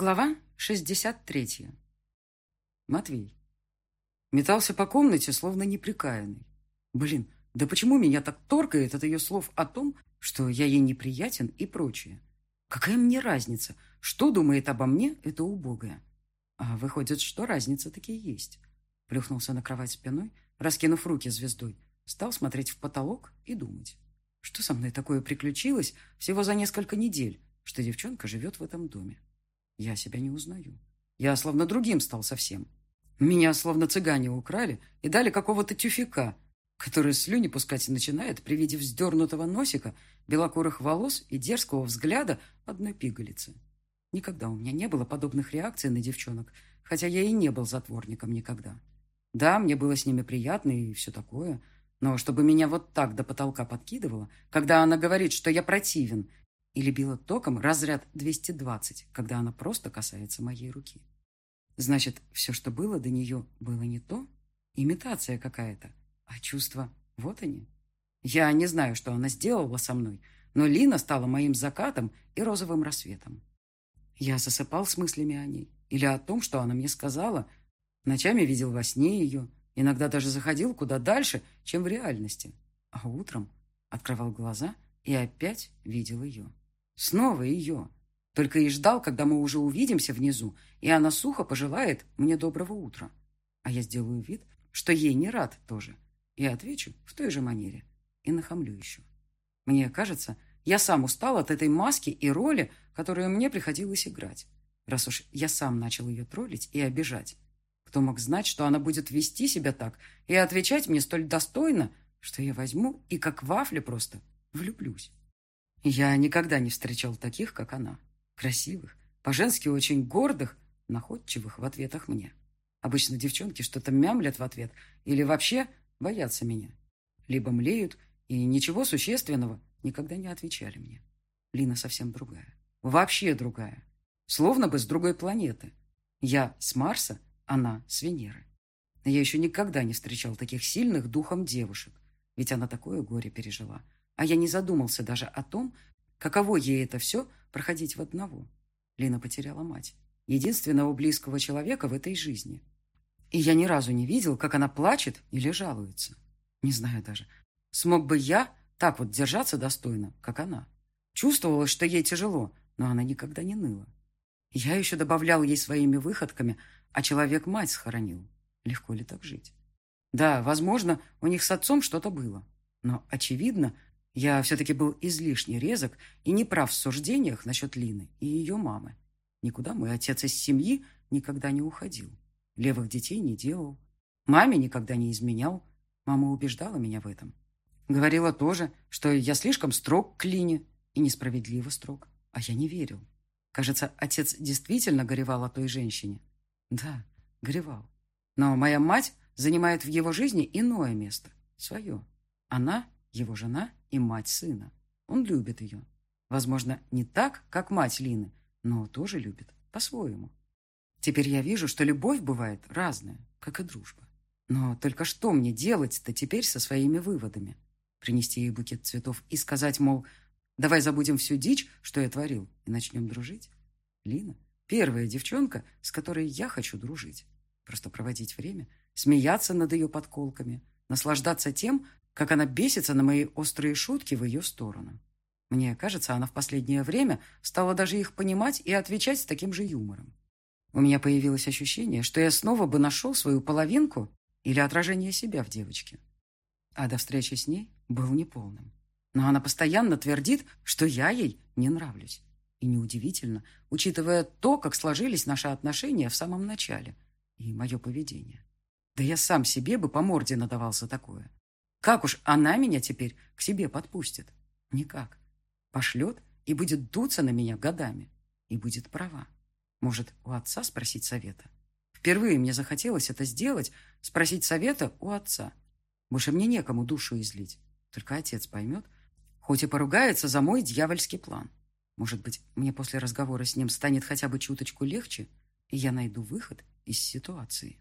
Глава 63. Матвей. Метался по комнате, словно неприкаянный. Блин, да почему меня так торкает от ее слов о том, что я ей неприятен и прочее? Какая мне разница, что думает обо мне это убогая? А выходит, что разница таки есть. Плюхнулся на кровать спиной, раскинув руки звездой, стал смотреть в потолок и думать. Что со мной такое приключилось всего за несколько недель, что девчонка живет в этом доме? Я себя не узнаю. Я словно другим стал совсем. Меня словно цыгане украли и дали какого-то тюфика, который слюни пускать начинает при виде вздернутого носика, белокурых волос и дерзкого взгляда одной пигалицы. Никогда у меня не было подобных реакций на девчонок, хотя я и не был затворником никогда. Да, мне было с ними приятно и все такое, но чтобы меня вот так до потолка подкидывало, когда она говорит, что я противен, или била током разряд 220, когда она просто касается моей руки. Значит, все, что было до нее, было не то, имитация какая-то, а чувства – вот они. Я не знаю, что она сделала со мной, но Лина стала моим закатом и розовым рассветом. Я засыпал с мыслями о ней или о том, что она мне сказала. Ночами видел во сне ее, иногда даже заходил куда дальше, чем в реальности. А утром открывал глаза и опять видел ее. Снова ее. Только и ждал, когда мы уже увидимся внизу, и она сухо пожелает мне доброго утра. А я сделаю вид, что ей не рад тоже. И отвечу в той же манере. И нахамлю еще. Мне кажется, я сам устал от этой маски и роли, которую мне приходилось играть. Раз уж я сам начал ее троллить и обижать. Кто мог знать, что она будет вести себя так и отвечать мне столь достойно, что я возьму и как вафли просто влюблюсь. Я никогда не встречал таких, как она. Красивых, по-женски очень гордых, находчивых в ответах мне. Обычно девчонки что-то мямлят в ответ или вообще боятся меня. Либо млеют и ничего существенного никогда не отвечали мне. Лина совсем другая. Вообще другая. Словно бы с другой планеты. Я с Марса, она с Венеры. Я еще никогда не встречал таких сильных духом девушек. Ведь она такое горе пережила – а я не задумался даже о том, каково ей это все проходить в одного. Лина потеряла мать, единственного близкого человека в этой жизни. И я ни разу не видел, как она плачет или жалуется. Не знаю даже, смог бы я так вот держаться достойно, как она. Чувствовала, что ей тяжело, но она никогда не ныла. Я еще добавлял ей своими выходками, а человек мать схоронил. Легко ли так жить? Да, возможно, у них с отцом что-то было. Но, очевидно, я все-таки был излишне резок и не прав в суждениях насчет Лины и ее мамы. Никуда мой отец из семьи никогда не уходил. Левых детей не делал. Маме никогда не изменял. Мама убеждала меня в этом. Говорила тоже, что я слишком строг к Лине и несправедливо строг. А я не верил. Кажется, отец действительно горевал о той женщине. Да, горевал. Но моя мать занимает в его жизни иное место. Свое. Она его жена и мать сына. Он любит ее. Возможно, не так, как мать Лины, но тоже любит по-своему. Теперь я вижу, что любовь бывает разная, как и дружба. Но только что мне делать-то теперь со своими выводами? Принести ей букет цветов и сказать, мол, давай забудем всю дичь, что я творил, и начнем дружить? Лина – первая девчонка, с которой я хочу дружить. Просто проводить время, смеяться над ее подколками, наслаждаться тем, как она бесится на мои острые шутки в ее сторону. Мне кажется, она в последнее время стала даже их понимать и отвечать с таким же юмором. У меня появилось ощущение, что я снова бы нашел свою половинку или отражение себя в девочке. А до встречи с ней был неполным. Но она постоянно твердит, что я ей не нравлюсь. И неудивительно, учитывая то, как сложились наши отношения в самом начале и мое поведение. Да я сам себе бы по морде надавал за такое. Как уж она меня теперь к себе подпустит? Никак. Пошлет и будет дуться на меня годами. И будет права. Может, у отца спросить совета? Впервые мне захотелось это сделать, спросить совета у отца. Больше мне некому душу излить. Только отец поймет, хоть и поругается за мой дьявольский план. Может быть, мне после разговора с ним станет хотя бы чуточку легче, и я найду выход из ситуации.